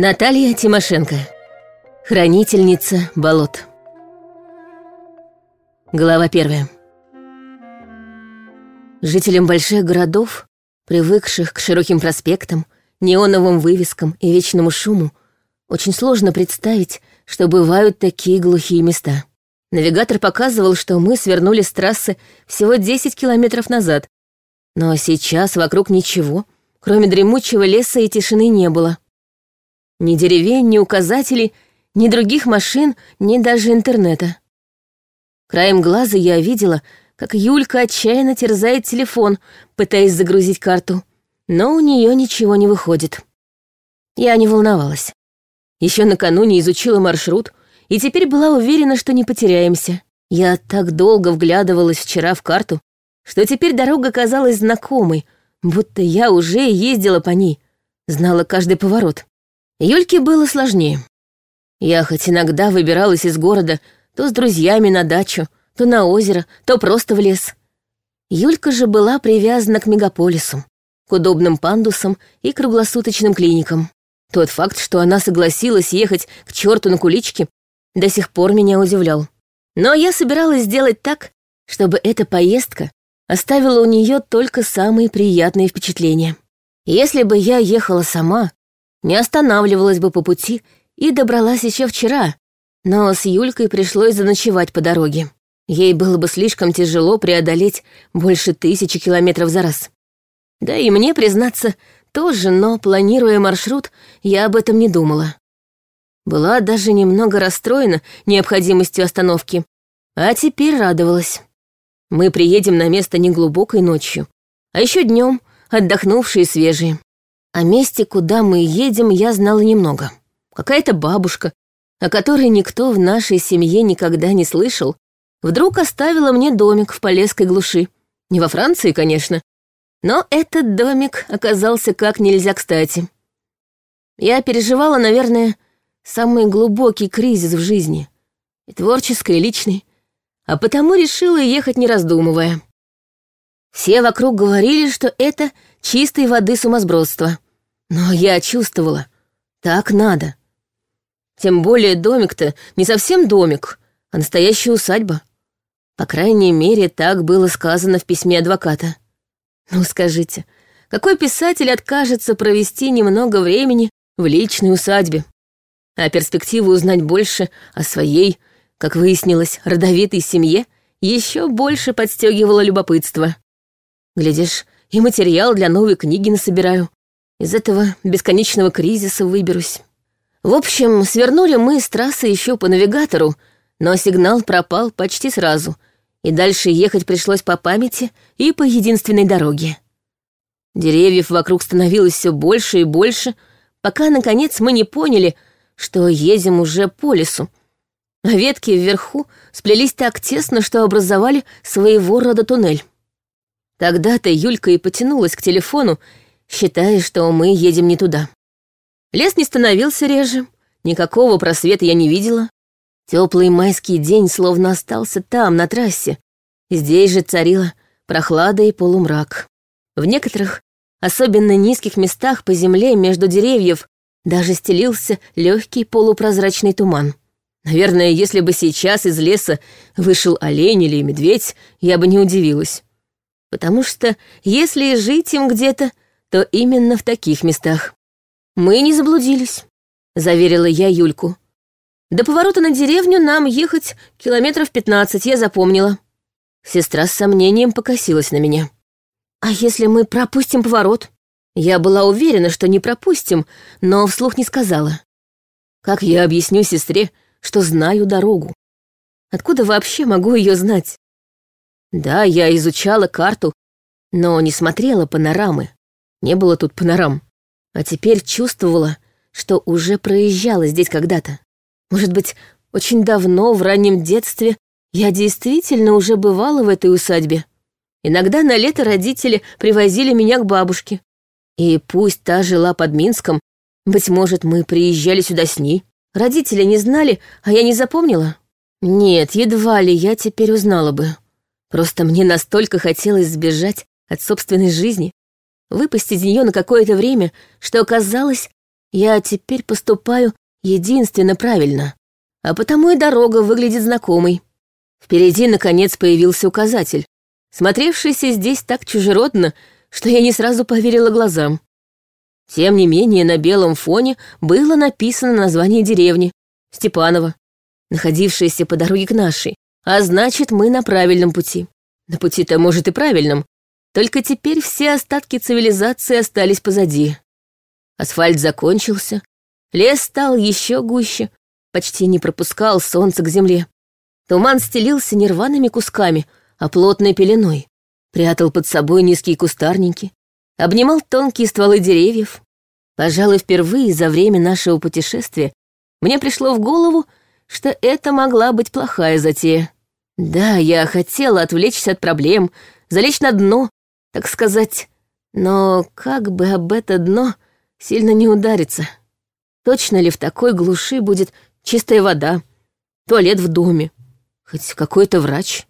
Наталья Тимошенко. Хранительница болот. Глава первая. Жителям больших городов, привыкших к широким проспектам, неоновым вывескам и вечному шуму, очень сложно представить, что бывают такие глухие места. Навигатор показывал, что мы свернули с трассы всего 10 километров назад, но сейчас вокруг ничего, кроме дремучего леса и тишины не было. Ни деревень, ни указателей, ни других машин, ни даже интернета. Краем глаза я видела, как Юлька отчаянно терзает телефон, пытаясь загрузить карту, но у нее ничего не выходит. Я не волновалась. Еще накануне изучила маршрут и теперь была уверена, что не потеряемся. Я так долго вглядывалась вчера в карту, что теперь дорога казалась знакомой, будто я уже ездила по ней, знала каждый поворот. Юльке было сложнее. Я хоть иногда выбиралась из города то с друзьями на дачу, то на озеро, то просто в лес. Юлька же была привязана к мегаполису, к удобным пандусам и круглосуточным клиникам. Тот факт, что она согласилась ехать к черту на куличке, до сих пор меня удивлял. Но я собиралась сделать так, чтобы эта поездка оставила у нее только самые приятные впечатления. Если бы я ехала сама, не останавливалась бы по пути и добралась еще вчера, но с Юлькой пришлось заночевать по дороге. Ей было бы слишком тяжело преодолеть больше тысячи километров за раз. Да и мне, признаться, тоже, но, планируя маршрут, я об этом не думала. Была даже немного расстроена необходимостью остановки, а теперь радовалась. Мы приедем на место не глубокой ночью, а еще днем, отдохнувшие и свежие. О месте, куда мы едем, я знала немного. Какая-то бабушка, о которой никто в нашей семье никогда не слышал, вдруг оставила мне домик в Полесской глуши. Не во Франции, конечно, но этот домик оказался как нельзя кстати. Я переживала, наверное, самый глубокий кризис в жизни. И творческий, и личный. А потому решила ехать не раздумывая. Все вокруг говорили, что это чистой воды сумасбродство. Но я чувствовала, так надо. Тем более домик-то не совсем домик, а настоящая усадьба. По крайней мере, так было сказано в письме адвоката. Ну, скажите, какой писатель откажется провести немного времени в личной усадьбе? А перспектива узнать больше о своей, как выяснилось, родовитой семье еще больше подстегивала любопытство. Глядишь, и материал для новой книги насобираю. Из этого бесконечного кризиса выберусь. В общем, свернули мы с трассы еще по навигатору, но сигнал пропал почти сразу, и дальше ехать пришлось по памяти и по единственной дороге. Деревьев вокруг становилось все больше и больше, пока, наконец, мы не поняли, что едем уже по лесу. А ветки вверху сплелись так тесно, что образовали своего рода туннель. Тогда-то Юлька и потянулась к телефону, считая, что мы едем не туда. Лес не становился реже, никакого просвета я не видела. Теплый майский день словно остался там, на трассе. Здесь же царила прохлада и полумрак. В некоторых, особенно низких местах по земле между деревьев, даже стелился легкий полупрозрачный туман. Наверное, если бы сейчас из леса вышел олень или медведь, я бы не удивилась потому что если жить им где-то, то именно в таких местах. Мы не заблудились, заверила я Юльку. До поворота на деревню нам ехать километров пятнадцать, я запомнила. Сестра с сомнением покосилась на меня. А если мы пропустим поворот? Я была уверена, что не пропустим, но вслух не сказала. Как я объясню сестре, что знаю дорогу? Откуда вообще могу ее знать? Да, я изучала карту, но не смотрела панорамы. Не было тут панорам. А теперь чувствовала, что уже проезжала здесь когда-то. Может быть, очень давно, в раннем детстве, я действительно уже бывала в этой усадьбе. Иногда на лето родители привозили меня к бабушке. И пусть та жила под Минском, быть может, мы приезжали сюда с ней. Родители не знали, а я не запомнила. Нет, едва ли я теперь узнала бы. Просто мне настолько хотелось сбежать от собственной жизни, выпасть из нее на какое-то время, что казалось, Я теперь поступаю единственно правильно, а потому и дорога выглядит знакомой. Впереди, наконец, появился указатель, смотревшийся здесь так чужеродно, что я не сразу поверила глазам. Тем не менее, на белом фоне было написано название деревни — Степанова, находившаяся по дороге к нашей, а значит, мы на правильном пути. На пути-то, может, и правильном, только теперь все остатки цивилизации остались позади. Асфальт закончился, лес стал еще гуще, почти не пропускал солнце к земле. Туман стелился не рваными кусками, а плотной пеленой, прятал под собой низкие кустарники, обнимал тонкие стволы деревьев. Пожалуй, впервые за время нашего путешествия мне пришло в голову, что это могла быть плохая затея. Да, я хотела отвлечься от проблем, залечь на дно, так сказать, но как бы об это дно сильно не удариться. Точно ли в такой глуши будет чистая вода, туалет в доме, хоть какой-то врач?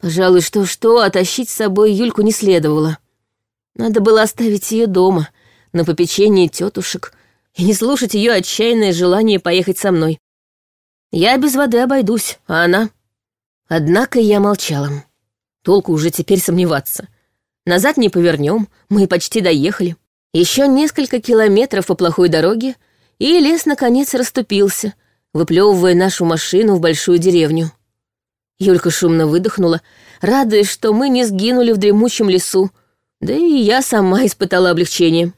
Пожалуй, что-что, а с собой Юльку не следовало. Надо было оставить ее дома, на попечении тетушек, и не слушать ее отчаянное желание поехать со мной. Я без воды обойдусь, а она... Однако я молчала. Толку уже теперь сомневаться. Назад не повернем, мы почти доехали. Еще несколько километров по плохой дороге, и лес наконец расступился, выплевывая нашу машину в большую деревню. Юлька шумно выдохнула, радуясь, что мы не сгинули в дремучем лесу, да и я сама испытала облегчение.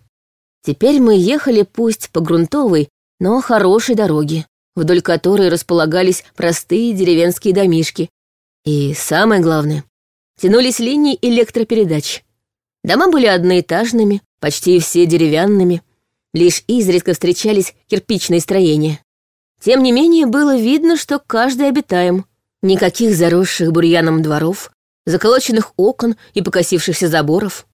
Теперь мы ехали пусть по грунтовой, но хорошей дороге, вдоль которой располагались простые деревенские домишки. И самое главное, тянулись линии электропередач. Дома были одноэтажными, почти все деревянными, лишь изредка встречались кирпичные строения. Тем не менее, было видно, что каждый обитаем. Никаких заросших бурьяном дворов, заколоченных окон и покосившихся заборов.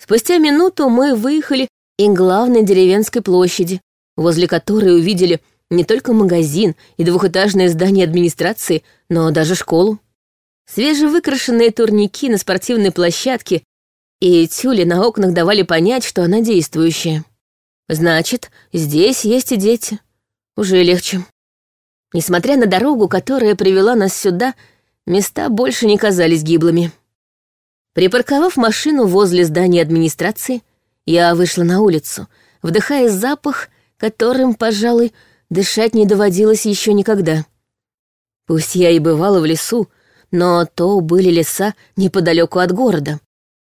Спустя минуту мы выехали и главной деревенской площади, возле которой увидели не только магазин и двухэтажное здание администрации, но даже школу. Свежевыкрашенные турники на спортивной площадке и тюли на окнах давали понять, что она действующая. Значит, здесь есть и дети. Уже легче. Несмотря на дорогу, которая привела нас сюда, места больше не казались гиблыми. Припарковав машину возле здания администрации, я вышла на улицу, вдыхая запах, которым, пожалуй, дышать не доводилось еще никогда. Пусть я и бывала в лесу, но то были леса неподалеку от города,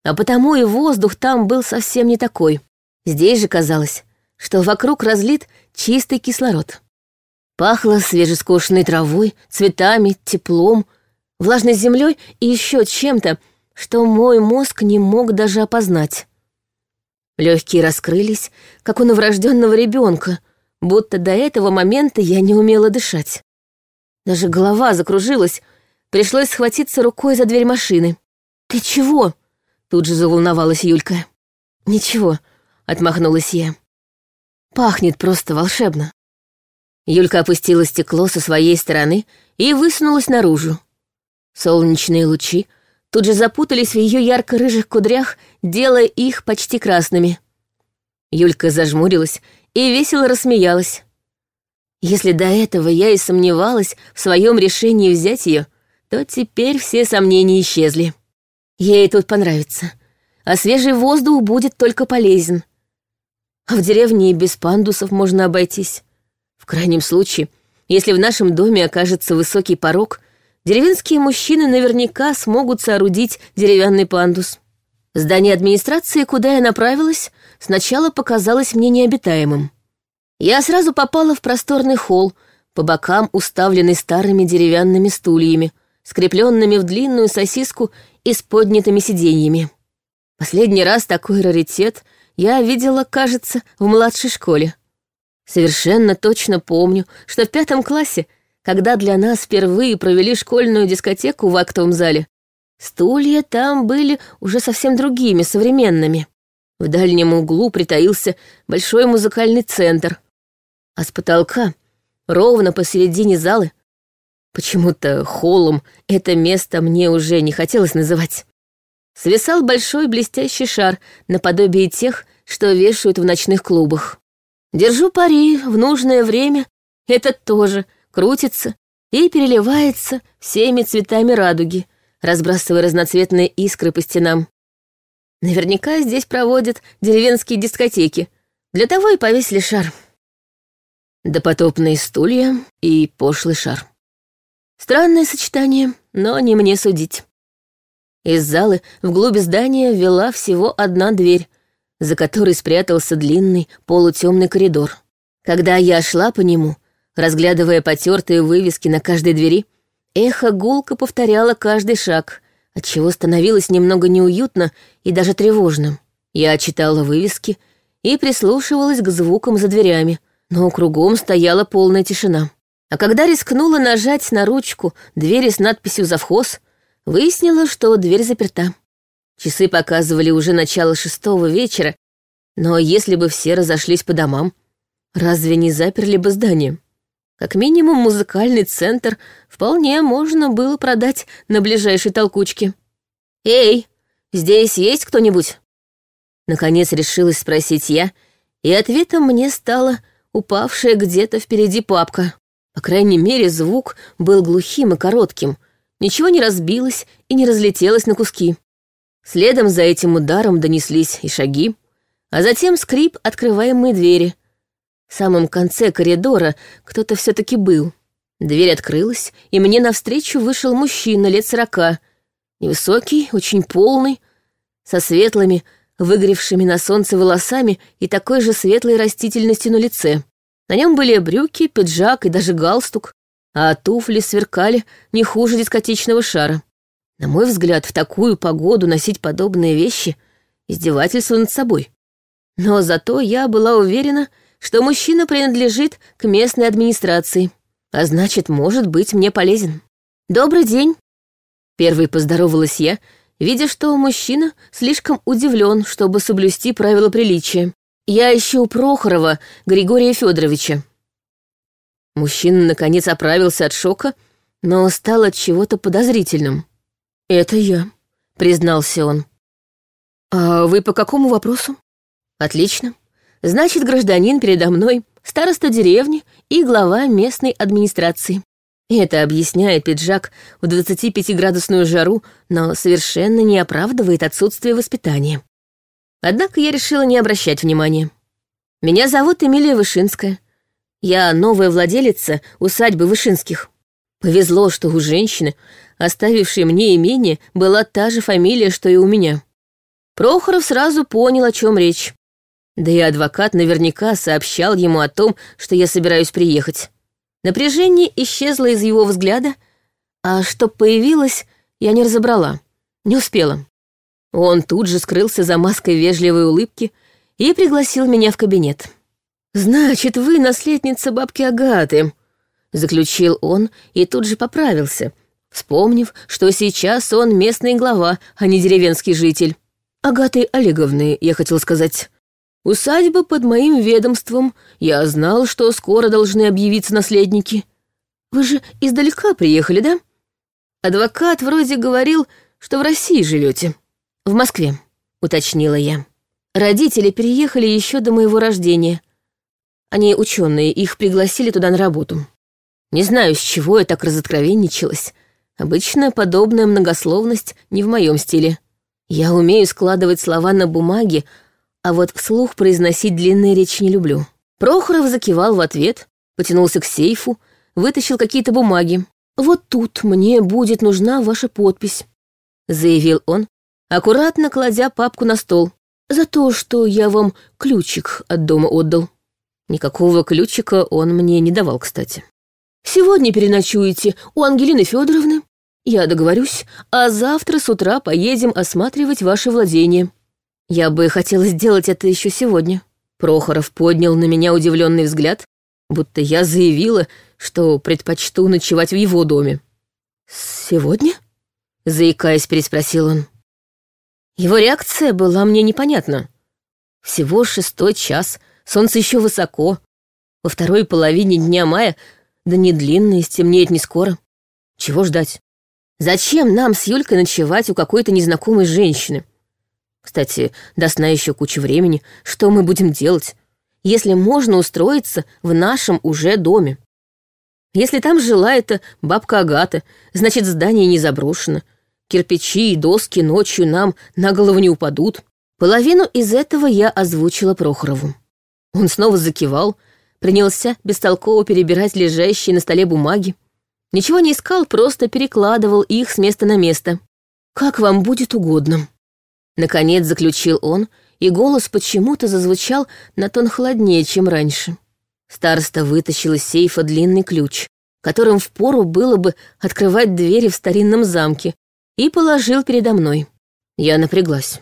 а потому и воздух там был совсем не такой. Здесь же казалось, что вокруг разлит чистый кислород. Пахло свежескошенной травой, цветами, теплом, влажной землей и еще чем-то, что мой мозг не мог даже опознать. Легкие раскрылись, как у новорожденного ребенка, будто до этого момента я не умела дышать. Даже голова закружилась, пришлось схватиться рукой за дверь машины. «Ты чего?» — тут же заволновалась Юлька. «Ничего», — отмахнулась я. «Пахнет просто волшебно». Юлька опустила стекло со своей стороны и высунулась наружу. Солнечные лучи тут же запутались в ее ярко-рыжих кудрях, делая их почти красными. Юлька зажмурилась и весело рассмеялась. Если до этого я и сомневалась в своем решении взять ее, то теперь все сомнения исчезли. Ей тут понравится, а свежий воздух будет только полезен. А в деревне и без пандусов можно обойтись. В крайнем случае, если в нашем доме окажется высокий порог, деревенские мужчины наверняка смогут соорудить деревянный пандус. Здание администрации, куда я направилась, сначала показалось мне необитаемым. Я сразу попала в просторный холл, по бокам уставленный старыми деревянными стульями, скрепленными в длинную сосиску и с поднятыми сиденьями. Последний раз такой раритет я видела, кажется, в младшей школе. Совершенно точно помню, что в пятом классе, когда для нас впервые провели школьную дискотеку в актовом зале, стулья там были уже совсем другими, современными. В дальнем углу притаился большой музыкальный центр, а с потолка, ровно посередине зала, почему-то холлом это место мне уже не хотелось называть, свисал большой блестящий шар наподобие тех, что вешают в ночных клубах. Держу пари, в нужное время этот тоже крутится и переливается всеми цветами радуги, разбрасывая разноцветные искры по стенам. Наверняка здесь проводят деревенские дискотеки. Для того и повесили шар. Допотопные стулья и пошлый шар. Странное сочетание, но не мне судить. Из залы вглубь здания вела всего одна дверь, за которой спрятался длинный полутемный коридор. Когда я шла по нему, разглядывая потертые вывески на каждой двери, эхо гулко повторяло каждый шаг, отчего становилось немного неуютно и даже тревожно. Я читала вывески и прислушивалась к звукам за дверями, но кругом стояла полная тишина. А когда рискнула нажать на ручку двери с надписью «Завхоз», Выяснила, что дверь заперта. Часы показывали уже начало шестого вечера, но если бы все разошлись по домам, разве не заперли бы здание? Как минимум музыкальный центр вполне можно было продать на ближайшей толкучке. «Эй, здесь есть кто-нибудь?» Наконец решилась спросить я, и ответом мне стала упавшая где-то впереди папка. По крайней мере, звук был глухим и коротким — Ничего не разбилось и не разлетелось на куски. Следом за этим ударом донеслись и шаги, а затем скрип открываемой двери. В самом конце коридора кто-то все таки был. Дверь открылась, и мне навстречу вышел мужчина лет сорока, невысокий, очень полный, со светлыми, выгоревшими на солнце волосами и такой же светлой растительностью на лице. На нем были брюки, пиджак и даже галстук а туфли сверкали не хуже дискотечного шара. На мой взгляд, в такую погоду носить подобные вещи — издевательство над собой. Но зато я была уверена, что мужчина принадлежит к местной администрации, а значит, может быть мне полезен. «Добрый день!» Первой поздоровалась я, видя, что мужчина слишком удивлен, чтобы соблюсти правила приличия. «Я ищу Прохорова Григория Федоровича. Мужчина, наконец, оправился от шока, но стал от чего-то подозрительным. «Это я», — признался он. «А вы по какому вопросу?» «Отлично. Значит, гражданин передо мной, староста деревни и глава местной администрации. Это объясняет пиджак в 25-градусную жару, но совершенно не оправдывает отсутствие воспитания. Однако я решила не обращать внимания. Меня зовут Эмилия Вышинская. Я новая владелица усадьбы Вышинских. Повезло, что у женщины, оставившей мне имение, была та же фамилия, что и у меня. Прохоров сразу понял, о чем речь. Да и адвокат наверняка сообщал ему о том, что я собираюсь приехать. Напряжение исчезло из его взгляда, а что появилось, я не разобрала, не успела. Он тут же скрылся за маской вежливой улыбки и пригласил меня в кабинет. «Значит, вы наследница бабки Агаты», — заключил он и тут же поправился, вспомнив, что сейчас он местный глава, а не деревенский житель. «Агаты Олеговны, я хотел сказать. Усадьба под моим ведомством, я знал, что скоро должны объявиться наследники. Вы же издалека приехали, да? Адвокат вроде говорил, что в России живете. В Москве», — уточнила я. Родители переехали еще до моего рождения — они ученые, их пригласили туда на работу. Не знаю, с чего я так разоткровенничалась. Обычно подобная многословность не в моем стиле. Я умею складывать слова на бумаге, а вот вслух произносить длинные речи не люблю. Прохоров закивал в ответ, потянулся к сейфу, вытащил какие-то бумаги. «Вот тут мне будет нужна ваша подпись», — заявил он, аккуратно кладя папку на стол. «За то, что я вам ключик от дома отдал». Никакого ключика он мне не давал, кстати. «Сегодня переночуете у Ангелины Федоровны. Я договорюсь, а завтра с утра поедем осматривать ваше владение. Я бы хотела сделать это еще сегодня». Прохоров поднял на меня удивленный взгляд, будто я заявила, что предпочту ночевать в его доме. «Сегодня?» — заикаясь, переспросил он. Его реакция была мне непонятна. Всего шестой час — Солнце еще высоко. Во второй половине дня мая, да не длинно и стемнеет не скоро. Чего ждать? Зачем нам с Юлькой ночевать у какой-то незнакомой женщины? Кстати, до сна еще куча времени. Что мы будем делать? если можно устроиться в нашем уже доме? Если там жила эта бабка Агата, значит, здание не заброшено. Кирпичи и доски ночью нам на голову не упадут. Половину из этого я озвучила Прохорову. Он снова закивал, принялся бестолково перебирать лежащие на столе бумаги. Ничего не искал, просто перекладывал их с места на место. «Как вам будет угодно». Наконец заключил он, и голос почему-то зазвучал на тон холоднее, чем раньше. Староста вытащил из сейфа длинный ключ, которым впору было бы открывать двери в старинном замке, и положил передо мной. Я напряглась.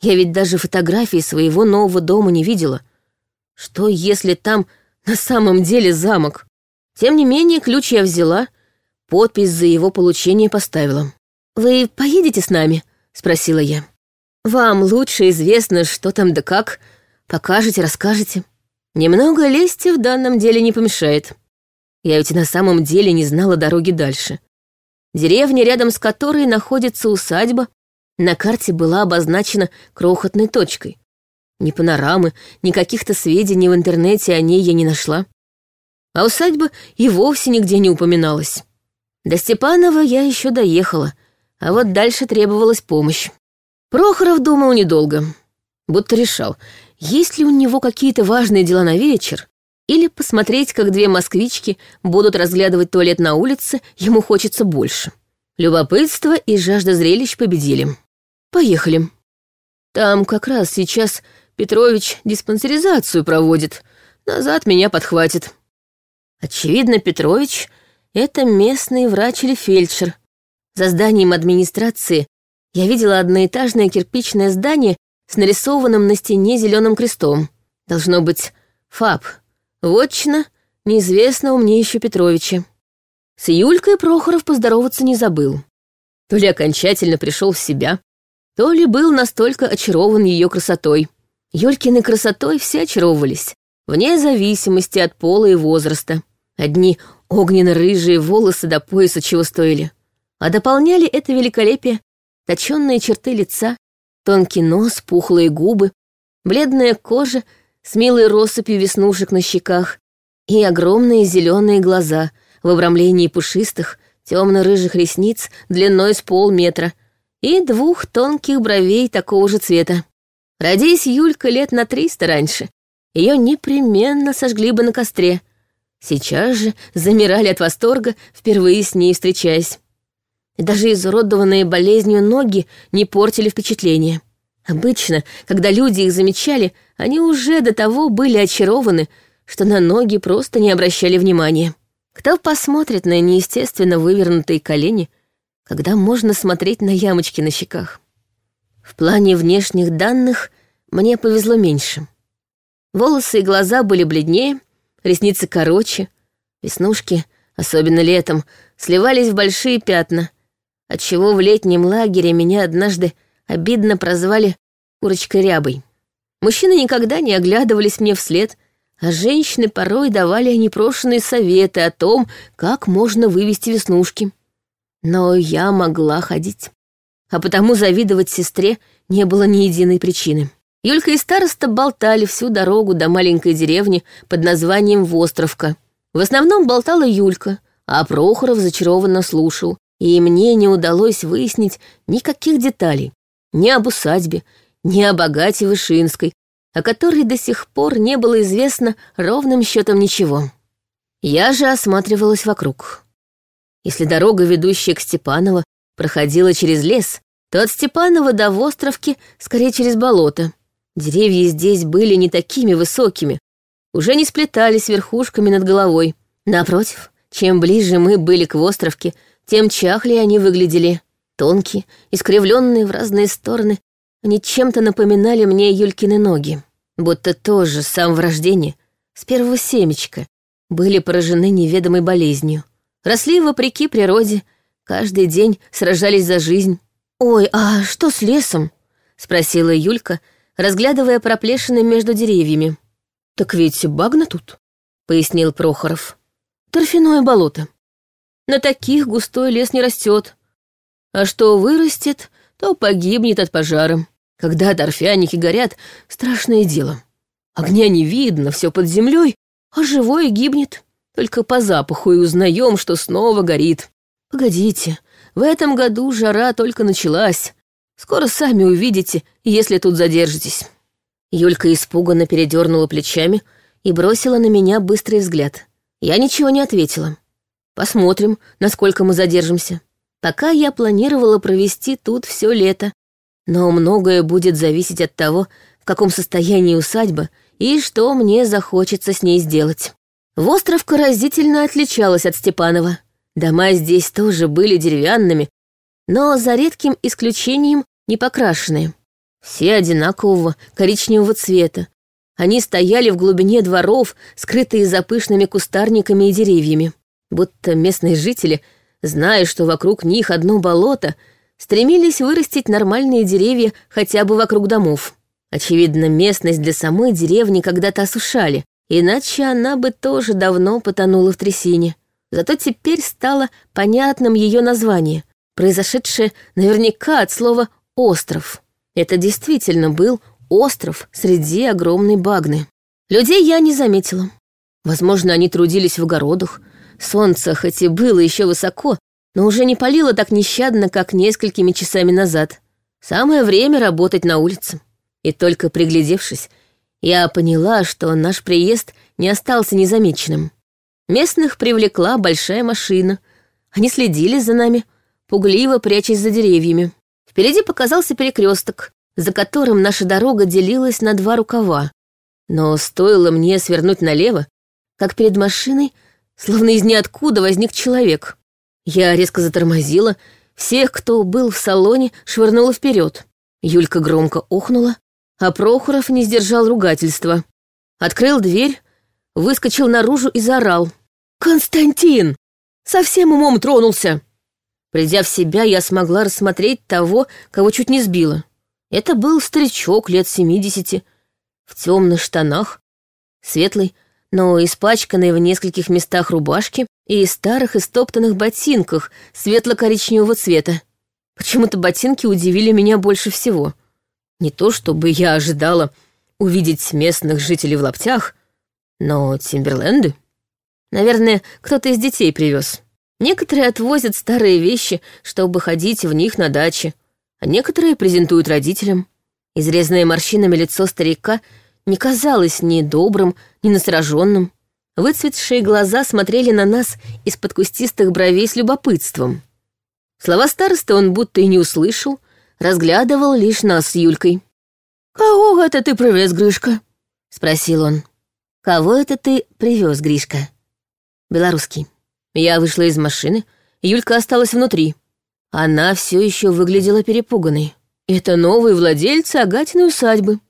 Я ведь даже фотографии своего нового дома не видела. Что, если там на самом деле замок? Тем не менее, ключ я взяла, подпись за его получение поставила. «Вы поедете с нами?» — спросила я. «Вам лучше известно, что там да как. Покажете, расскажете. Немного лести в данном деле не помешает. Я ведь на самом деле не знала дороги дальше. Деревня, рядом с которой находится усадьба, на карте была обозначена крохотной точкой. Ни панорамы, ни каких-то сведений в интернете о ней я не нашла. А усадьба и вовсе нигде не упоминалась. До Степанова я еще доехала, а вот дальше требовалась помощь. Прохоров думал недолго, будто решал, есть ли у него какие-то важные дела на вечер, или посмотреть, как две москвички будут разглядывать туалет на улице, ему хочется больше. Любопытство и жажда зрелищ победили. Поехали. Там как раз сейчас Петрович диспансеризацию проводит. Назад меня подхватит. Очевидно, Петрович — это местный врач или фельдшер. За зданием администрации я видела одноэтажное кирпичное здание с нарисованным на стене зеленым крестом. Должно быть ФАП. Вотчина неизвестного мне еще Петровича. С Юлькой Прохоров поздороваться не забыл. То ли окончательно пришел в себя, то ли был настолько очарован ее красотой. Юлькиной красотой все очаровывались, вне зависимости от пола и возраста. Одни огненно-рыжие волосы до пояса чего стоили. А дополняли это великолепие точенные черты лица, тонкий нос, пухлые губы, бледная кожа с милой россыпью веснушек на щеках и огромные зеленые глаза в обрамлении пушистых, темно-рыжих ресниц длиной с полметра и двух тонких бровей такого же цвета. Родись Юлька лет на триста раньше, ее непременно сожгли бы на костре. Сейчас же замирали от восторга, впервые с ней встречаясь. И даже изуродованные болезнью ноги не портили впечатление. Обычно, когда люди их замечали, они уже до того были очарованы, что на ноги просто не обращали внимания. Кто посмотрит на неестественно вывернутые колени, когда можно смотреть на ямочки на щеках? В плане внешних данных мне повезло меньше. Волосы и глаза были бледнее, ресницы короче, веснушки, особенно летом, сливались в большие пятна, отчего в летнем лагере меня однажды обидно прозвали курочкой рябой. Мужчины никогда не оглядывались мне вслед, а женщины порой давали непрошенные советы о том, как можно вывести веснушки. Но я могла ходить а потому завидовать сестре не было ни единой причины. Юлька и староста болтали всю дорогу до маленькой деревни под названием Востровка. В основном болтала Юлька, а Прохоров зачарованно слушал, и мне не удалось выяснить никаких деталей. Ни об усадьбе, ни о богате Вышинской, о которой до сих пор не было известно ровным счетом ничего. Я же осматривалась вокруг. Если дорога, ведущая к Степаново, проходила через лес, то от Степанова до Востровки скорее через болото. Деревья здесь были не такими высокими, уже не сплетались верхушками над головой. Напротив, чем ближе мы были к Востровке, тем чахлее они выглядели. Тонкие, искривленные в разные стороны, они чем-то напоминали мне Юлькины ноги. Будто тоже сам в рождении, с первого семечка, были поражены неведомой болезнью. Росли вопреки природе, Каждый день сражались за жизнь. «Ой, а что с лесом?» — спросила Юлька, разглядывая проплешины между деревьями. «Так ведь багна тут», — пояснил Прохоров. «Торфяное болото. На таких густой лес не растет. А что вырастет, то погибнет от пожара. Когда торфяники горят, страшное дело. Огня не видно, все под землей, а живое гибнет. Только по запаху и узнаем, что снова горит. Погодите, в этом году жара только началась. Скоро сами увидите, если тут задержитесь». Юлька испуганно передернула плечами и бросила на меня быстрый взгляд. Я ничего не ответила. Посмотрим, насколько мы задержимся. Пока я планировала провести тут все лето, но многое будет зависеть от того, в каком состоянии усадьба и что мне захочется с ней сделать. Востровка разительно отличалась от Степанова. Дома здесь тоже были деревянными, но за редким исключением не покрашенные. Все одинакового коричневого цвета. Они стояли в глубине дворов, скрытые за пышными кустарниками и деревьями. Будто местные жители, зная, что вокруг них одно болото, стремились вырастить нормальные деревья хотя бы вокруг домов. Очевидно, местность для самой деревни когда-то осушали, иначе она бы тоже давно потонула в трясине. Зато теперь стало понятным ее название, произошедшее наверняка от слова «остров». Это действительно был остров среди огромной багны. Людей я не заметила. Возможно, они трудились в огородах. Солнце хоть и было еще высоко, но уже не палило так нещадно, как несколькими часами назад. Самое время работать на улице. И только приглядевшись, я поняла, что наш приезд не остался незамеченным. Местных привлекла большая машина. Они следили за нами, пугливо прячась за деревьями. Впереди показался перекресток, за которым наша дорога делилась на два рукава. Но стоило мне свернуть налево, как перед машиной, словно из ниоткуда, возник человек. Я резко затормозила, всех, кто был в салоне, швырнула вперед. Юлька громко охнула, а Прохоров не сдержал ругательства. Открыл дверь, выскочил наружу и заорал. «Константин! Совсем умом тронулся!» Придя в себя, я смогла рассмотреть того, кого чуть не сбила. Это был старичок лет семидесяти, в темных штанах, светлый, но испачканный в нескольких местах рубашки и старых истоптанных ботинках светло-коричневого цвета. Почему-то ботинки удивили меня больше всего. Не то чтобы я ожидала увидеть местных жителей в лаптях, но Тимберленды. Наверное, кто-то из детей привез. Некоторые отвозят старые вещи, чтобы ходить в них на даче, а некоторые презентуют родителям. Изрезанное морщинами лицо старика не казалось ни добрым, ни настороженным. Выцветшие глаза смотрели на нас из-под кустистых бровей с любопытством. Слова старосты он будто и не услышал, разглядывал лишь нас с Юлькой. «Кого это ты привез, Гришка?» — спросил он. «Кого это ты привез, Гришка?» «Белорусский». Я вышла из машины, Юлька осталась внутри. Она все еще выглядела перепуганной. «Это новые владельцы Агатиной усадьбы», —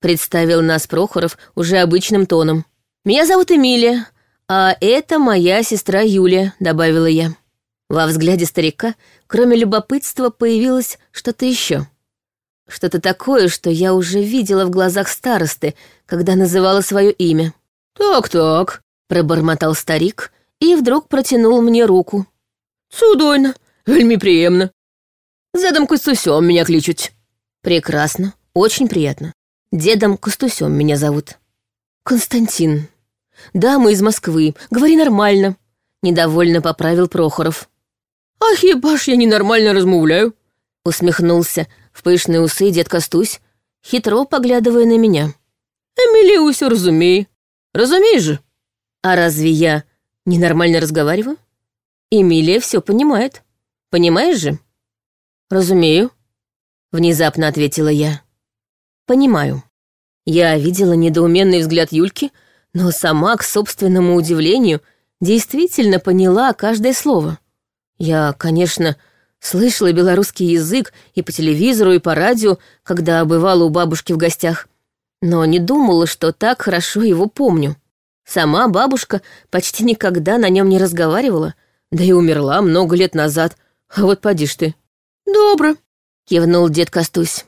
представил нас Прохоров уже обычным тоном. «Меня зовут Эмилия, а это моя сестра Юлия», — добавила я. Во взгляде старика, кроме любопытства, появилось что-то еще. Что-то такое, что я уже видела в глазах старосты, когда называла свое имя. «Так-так», — пробормотал старик и вдруг протянул мне руку. «Цудойно, вельми приемно. Дедом Костусем меня кличуть». «Прекрасно, очень приятно. Дедом Костусем меня зовут». «Константин. Да, мы из Москвы. Говори нормально», — недовольно поправил Прохоров. «А хіба ж я ненормально размовляю?» Усмехнулся в пышные усы дед Костусь, хитро поглядывая на меня. «Эмилия разумей. Разумей же». «А разве я ненормально разговариваю?» «Эмилия все понимает. Понимаешь же?» «Разумею», — внезапно ответила я. «Понимаю». Я видела недоуменный взгляд Юльки, но сама, к собственному удивлению, действительно поняла каждое слово. Я, конечно, слышала белорусский язык и по телевизору, и по радио, когда бывала у бабушки в гостях, но не думала, что так хорошо его помню. Сама бабушка почти никогда на нем не разговаривала, да и умерла много лет назад, а вот поди ж ты. «Добро», — кивнул дед Костусь.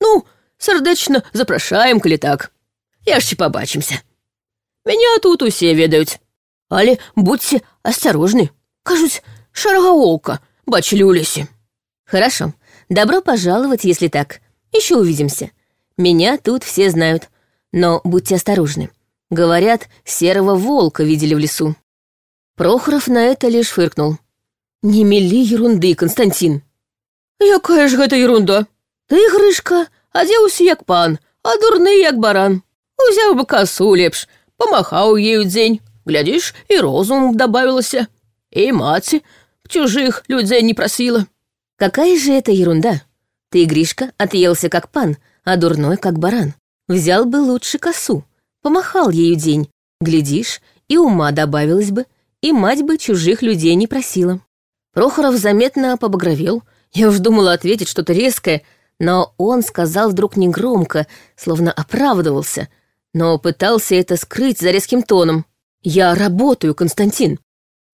«Ну, сердечно запрошаем, коли так. Яшче побачимся. Меня тут усе ведают. Але будьте осторожны. Кажусь, Шаргаолка, бачили у лесе. Хорошо. Добро пожаловать, если так. Еще увидимся. Меня тут все знают. Но будьте осторожны. Говорят, серого волка видели в лесу. Прохоров на это лишь фыркнул. «Не мели ерунды, Константин!» «Якая ж гэта ерунда? Ты, Грышка, адзеўся як пан, а дурны як баран. Узяў бы касу лепш, памахаў ею дзень, глядзіш, і розум добавілася. І маці чужих людзей не просила». «Какая же это ерунда? Ты, Гришка, отъелся как пан, а дурной как баран. Взял бы лучше косу, помахал ею день, глядишь, и ума добавилось бы, и мать бы чужих людей не просила. Прохоров заметно побагровел. Я уж думала ответить что-то резкое, но он сказал вдруг негромко, словно оправдывался, но пытался это скрыть за резким тоном. «Я работаю, Константин.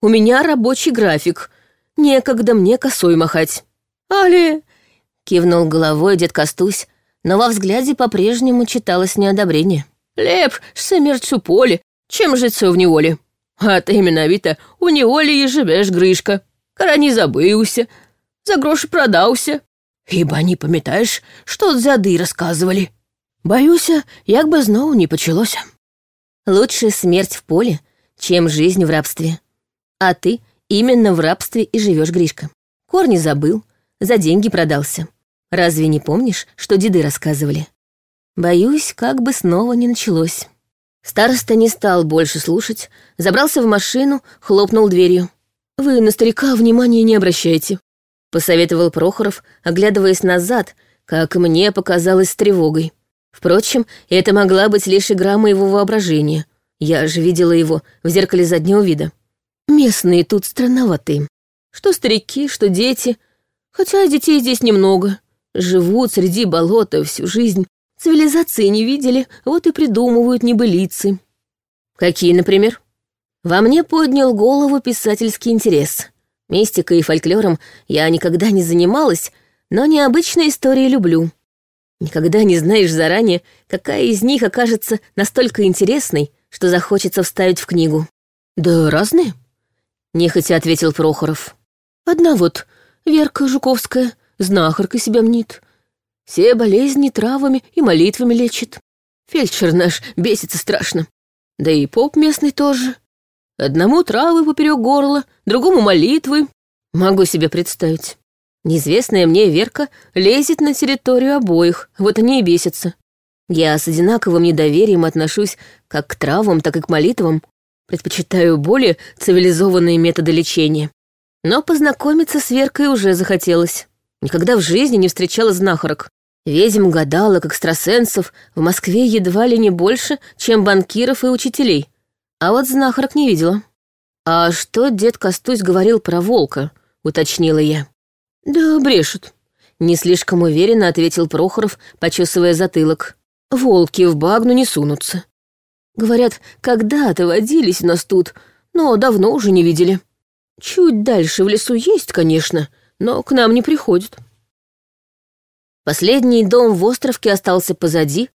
У меня рабочий график. Некогда мне косой махать». «Але...» — кивнул головой дед Костусь, но во взгляде по-прежнему читалось неодобрение. «Лепш смерть у поле, чем жыццё в неволе». А ты менавіта у неволі і жывеш грышка. Карані забыўся, за грошы прадаўся. Хіба не памятаеш, што дзяды расказвалі? Баюся, як бы зноў не пачалося. Лучше смерть в поле, чем жизнь в рабстве. А ты именно в рабстве и живешь, Гришка. Корни забыл, за деньги продался. Разве не помнишь, что деды рассказывали? Боюсь, как бы снова не началось. Староста не стал больше слушать, забрался в машину, хлопнул дверью. «Вы на старика внимания не обращайте», — посоветовал Прохоров, оглядываясь назад, как мне показалось с тревогой. Впрочем, это могла быть лишь игра моего воображения. Я же видела его в зеркале заднего вида. Местные тут странноватые. Что старики, что дети. Хотя детей здесь немного. Живут среди болота всю жизнь, Цивилизации не видели, вот и придумывают небылицы. Какие, например? Во мне поднял голову писательский интерес. Мистикой и фольклором я никогда не занималась, но необычные истории люблю. Никогда не знаешь заранее, какая из них окажется настолько интересной, что захочется вставить в книгу. «Да разные», — нехотя ответил Прохоров. «Одна вот, Верка Жуковская, знахарка себя мнит, все болезни травами и молитвами лечит. Фельдшер наш бесится страшно. Да и поп местный тоже. Одному травы поперек горла, другому молитвы. Могу себе представить. Неизвестная мне Верка лезет на территорию обоих, вот они и бесятся. Я с одинаковым недоверием отношусь как к травам, так и к молитвам. Предпочитаю более цивилизованные методы лечения. Но познакомиться с Веркой уже захотелось. Никогда в жизни не встречала знахарок. Ведьм, гадалок, экстрасенсов в Москве едва ли не больше, чем банкиров и учителей. А вот знахарок не видела. «А что дед Костусь говорил про волка?» — уточнила я. «Да брешут», — не слишком уверенно ответил Прохоров, почесывая затылок. «Волки в багну не сунутся. Говорят, когда-то водились нас тут, но давно уже не видели. Чуть дальше в лесу есть, конечно, но к нам не приходят». Последний дом в островке остался позади,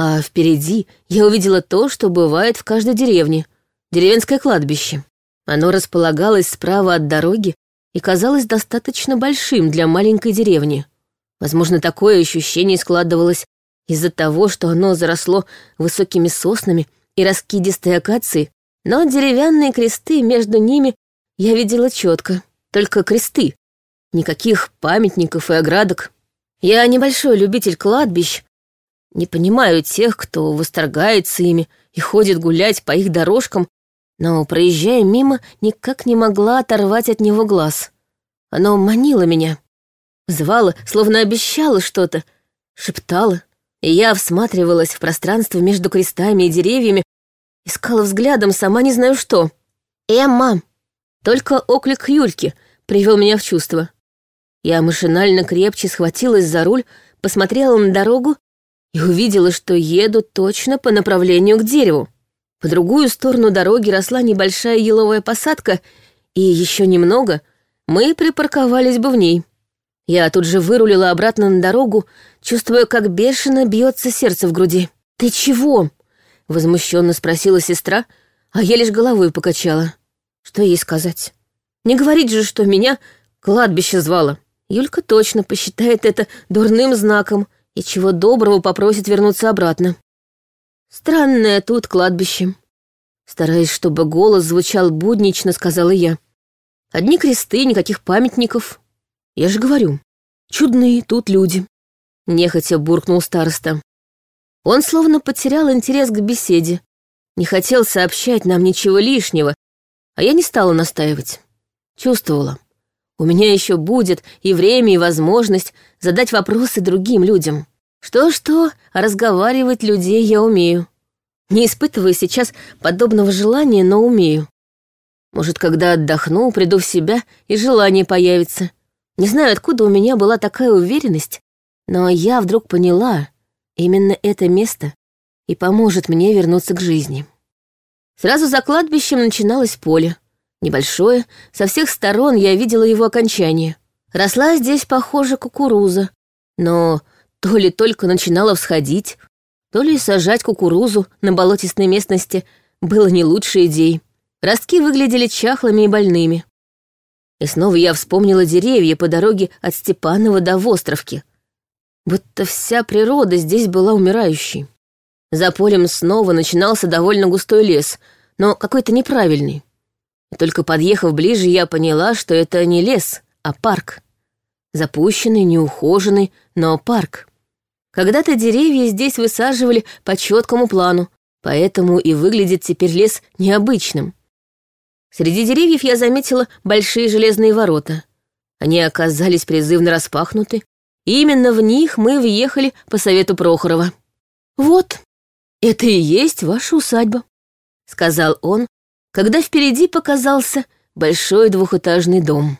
а впереди я увидела то, что бывает в каждой деревне — деревенское кладбище. Оно располагалось справа от дороги и казалось достаточно большим для маленькой деревни. Возможно, такое ощущение складывалось из-за того, что оно заросло высокими соснами и раскидистой акацией, но деревянные кресты между ними я видела четко, только кресты, никаких памятников и оградок. Я небольшой любитель кладбищ. Не понимаю тех, кто восторгается ими и ходит гулять по их дорожкам, но, проезжая мимо, никак не могла оторвать от него глаз. Оно манило меня. Звало, словно обещало что-то, шептало. И я всматривалась в пространство между крестами и деревьями, искала взглядом сама не знаю что. «Эмма!» Только оклик Юльки привел меня в чувство. Я машинально крепче схватилась за руль, посмотрела на дорогу и увидела, что еду точно по направлению к дереву. По другую сторону дороги росла небольшая еловая посадка, и еще немного мы припарковались бы в ней. Я тут же вырулила обратно на дорогу, чувствуя, как бешено бьется сердце в груди. «Ты чего?» — возмущенно спросила сестра, а я лишь головой покачала. Что ей сказать? Не говорить же, что меня кладбище звало. Юлька точно посчитает это дурным знаком и чего доброго попросит вернуться обратно. Странное тут кладбище. Стараясь, чтобы голос звучал буднично, сказала я. Одни кресты, никаких памятников. Я же говорю, чудные тут люди. Нехотя буркнул староста. Он словно потерял интерес к беседе. Не хотел сообщать нам ничего лишнего, а я не стала настаивать. Чувствовала. У меня еще будет и время, и возможность задать вопросы другим людям. Что-что, разговаривать людей я умею. Не испытываю сейчас подобного желания, но умею. Может, когда отдохну, приду в себя, и желание появится. Не знаю, откуда у меня была такая уверенность, но я вдруг поняла, именно это место и поможет мне вернуться к жизни. Сразу за кладбищем начиналось поле. Небольшое, со всех сторон я видела его окончание. Росла здесь, похоже, кукуруза, но то ли только начинала всходить, то ли сажать кукурузу на болотистой местности было не лучшей идеей. Ростки выглядели чахлыми и больными. И снова я вспомнила деревья по дороге от Степанова до Востровки. Будто вся природа здесь была умирающей. За полем снова начинался довольно густой лес, но какой-то неправильный. Только подъехав ближе, я поняла, что это не лес, а парк. Запущенный, неухоженный, но парк. Когда-то деревья здесь высаживали по четкому плану, поэтому и выглядит теперь лес необычным. Среди деревьев я заметила большие железные ворота. Они оказались призывно распахнуты, и именно в них мы въехали по совету Прохорова. «Вот, это и есть ваша усадьба», — сказал он, когда впереди показался большой двухэтажный дом.